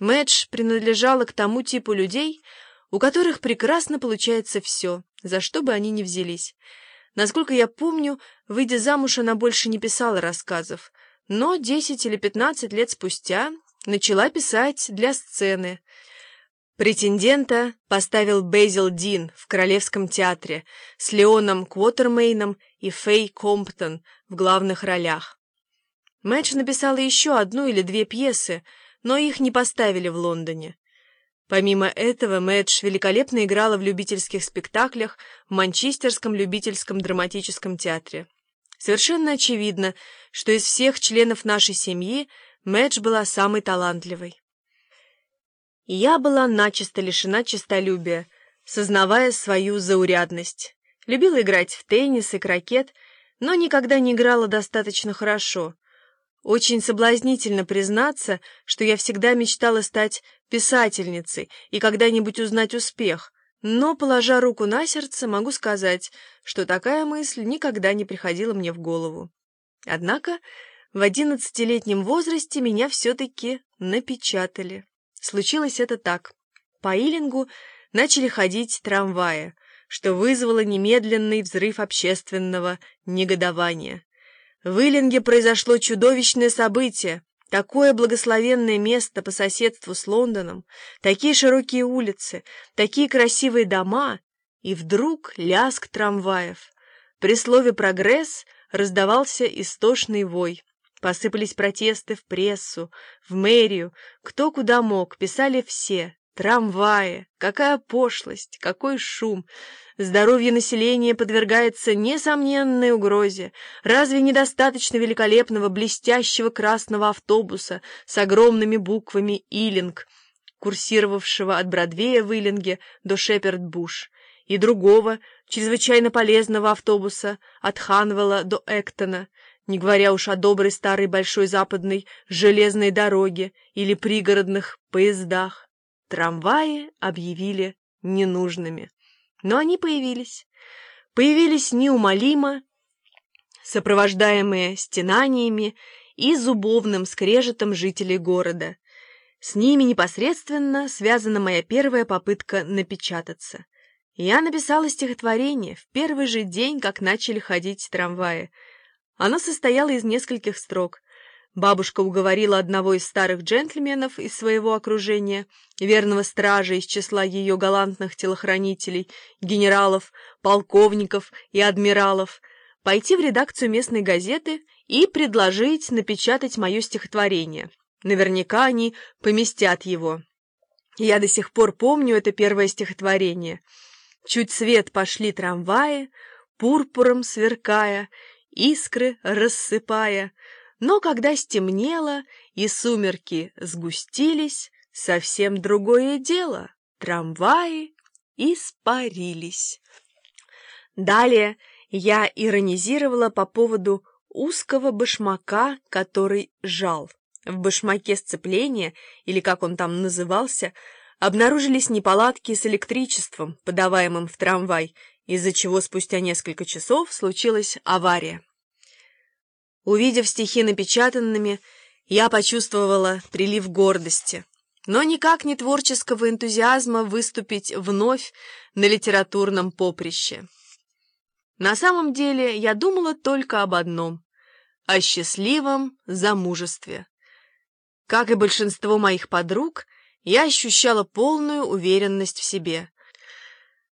Мэдж принадлежала к тому типу людей, у которых прекрасно получается все, за что бы они ни взялись. Насколько я помню, выйдя замуж, она больше не писала рассказов, но 10 или 15 лет спустя начала писать для сцены. Претендента поставил Бейзил Дин в Королевском театре с Леоном Квотермейном и Фэй Комптон в главных ролях. Мэдж написала еще одну или две пьесы, но их не поставили в Лондоне. Помимо этого, Мэдж великолепно играла в любительских спектаклях в Манчестерском любительском драматическом театре. Совершенно очевидно, что из всех членов нашей семьи Мэдж была самой талантливой. Я была начисто лишена честолюбия, сознавая свою заурядность. Любила играть в теннис и крокет, но никогда не играла достаточно хорошо — очень соблазнительно признаться, что я всегда мечтала стать писательницей и когда-нибудь узнать успех, но, положа руку на сердце, могу сказать, что такая мысль никогда не приходила мне в голову. Однако в одиннадцатилетнем возрасте меня все-таки напечатали. Случилось это так. По Илингу начали ходить трамваи, что вызвало немедленный взрыв общественного негодования. В Иллинге произошло чудовищное событие. Такое благословенное место по соседству с Лондоном, такие широкие улицы, такие красивые дома, и вдруг лязг трамваев. При слове «прогресс» раздавался истошный вой. Посыпались протесты в прессу, в мэрию, кто куда мог, писали все. Трамваи! Какая пошлость! Какой шум! Здоровье населения подвергается несомненной угрозе. Разве недостаточно великолепного блестящего красного автобуса с огромными буквами «Илинг», курсировавшего от Бродвея в Иллинге до Шеперд-Буш, и другого, чрезвычайно полезного автобуса от Ханвелла до Эктона, не говоря уж о доброй старой большой западной железной дороге или пригородных поездах. Трамваи объявили ненужными. Но они появились. Появились неумолимо, сопровождаемые стенаниями и зубовным скрежетом жителей города. С ними непосредственно связана моя первая попытка напечататься. Я написала стихотворение в первый же день, как начали ходить трамваи. Оно состояло из нескольких строк — Бабушка уговорила одного из старых джентльменов из своего окружения, верного стража из числа ее галантных телохранителей, генералов, полковников и адмиралов, пойти в редакцию местной газеты и предложить напечатать мое стихотворение. Наверняка они поместят его. Я до сих пор помню это первое стихотворение. Чуть свет пошли трамваи, пурпуром сверкая, искры рассыпая — но когда стемнело и сумерки сгустились, совсем другое дело. Трамваи испарились. Далее я иронизировала по поводу узкого башмака, который жал. В башмаке сцепления, или как он там назывался, обнаружились неполадки с электричеством, подаваемым в трамвай, из-за чего спустя несколько часов случилась авария. Увидев стихи напечатанными, я почувствовала прилив гордости, но никак не творческого энтузиазма выступить вновь на литературном поприще. На самом деле я думала только об одном — о счастливом замужестве. Как и большинство моих подруг, я ощущала полную уверенность в себе.